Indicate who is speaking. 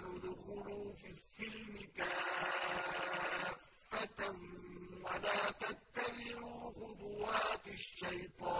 Speaker 1: قال ادخلوا في السلم كافة ولا تتبعوا خطوات الشيطان.